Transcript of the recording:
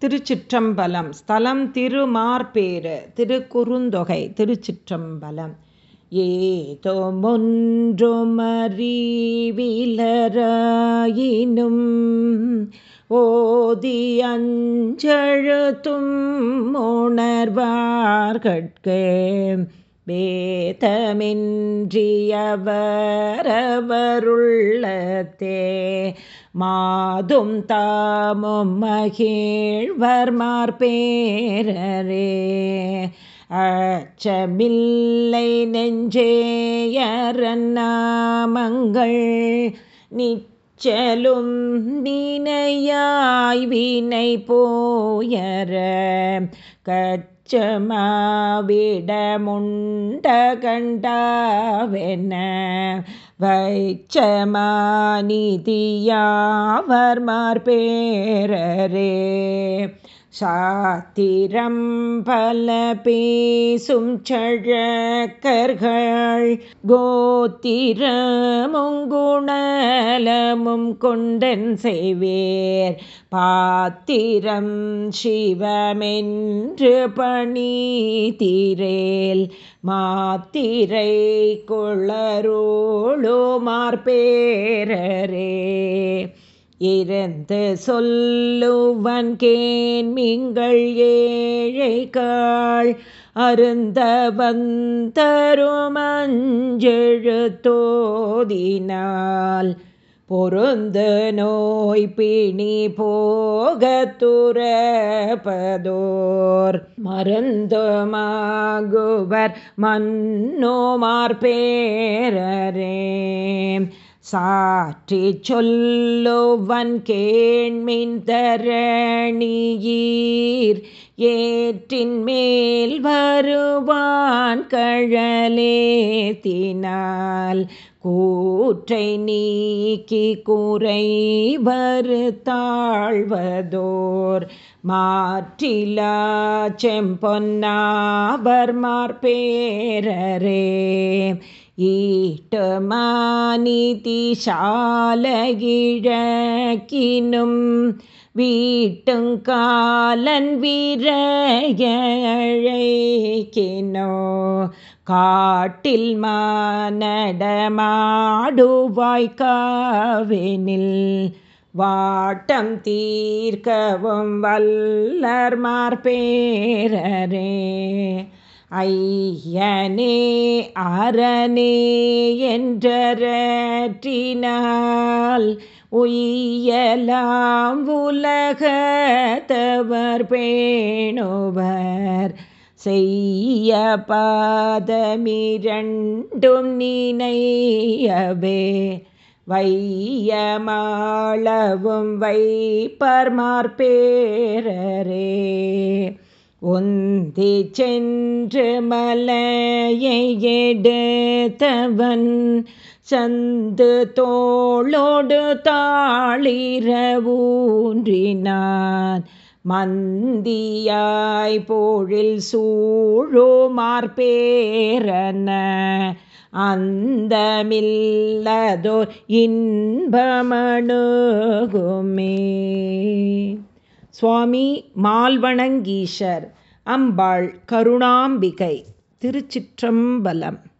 திருச்சிற்றம்பலம். ஸ்தலம் திருமார்பேறு திருக்குறுந்தொகை திருச்சிற்றம்பலம். ஏதோ ஒன்றுமறிவிலராயினும் ஓதி அஞ்சழுத்தும் உணர்வார்கட்கு. வேதமின்றியவரவருள்ளத்தே மாதும் தாமும் மகிழ்வர் மார்பேரரே அச்சமில்லை நெஞ்சேயரநாமங்கள் நிச்சலும் நினையாய் வினை போயர. கச்சமாவிடமுண்ட கண்டாவென வைச்சமானிதியாவர் மார்பேரரே சாத்திரம் பல பேசும் சழக்கர்கள் கோத்திரமுங்குணலமும் கொண்டன் செய்வேர். பாத்திரம் சிவமென்று பணி தீரேல் மாத்திரை கொள்ளரோளோ மார்பேரரே. இருந்து சொல்லுவன் கேன்மிங்கள் ஏழைகாள் அருந்த வந்தருமஞ்செழுத்தோதினால் பொருந்து நோய் பிணி போக துறப்பதோர். மருந்துமாகுவர் மன்னோமார் பேரரே. சாற்றி சொல்லுவன் கேண்மின் தரணியீர் ஏற்றின் மேல் வருவான் கழலேத்தினால் கூற்றை நீக்கி குறை வருத்தாழ்வதோர் மாற்றிலா செம்பொன்னாவர் மார்பேரரே. ஈட்டமானிதிசாலகிழக்கினும் வீட்டுங்காலன் வீரையழைக்கினோ. காட்டில் மானடமாடுவாய்க்காவெனில் வாட்டம் தீர்க்கவும் வல்லர் மார்பேரரே ஐயனே அரணே என்றற்றினால் உய்யலாம் உலகத்தவர் பேணுவர். செய்ய பாதமிரண்டும் நினையவே வையமாளவும் வைப்பர் மார்பேரரே சென் சென்று மலையை எடுத்தவன் சந்து தோளோடு தாளிரவூன்றினான் மந்தியாய் போழில் சூழோமார்பேரன அந்தமில்லதோ இன்பமணுகுமே. சுவாமி மால்வணங்கீஷர். அம்பாள் கருணாம்பிகை திருச்சிற்றம்பலம்.